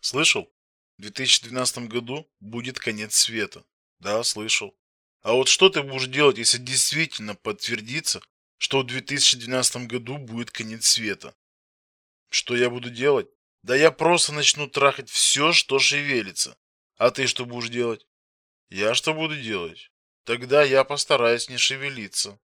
Слышал? В 2012 году будет конец света. Да, слышал. А вот что ты будешь делать, если действительно подтвердится, что в 2012 году будет конец света? Что я буду делать? Да я просто начну трахать все, что шевелится. А ты что будешь делать? Я что буду делать? Тогда я постараюсь не шевелиться.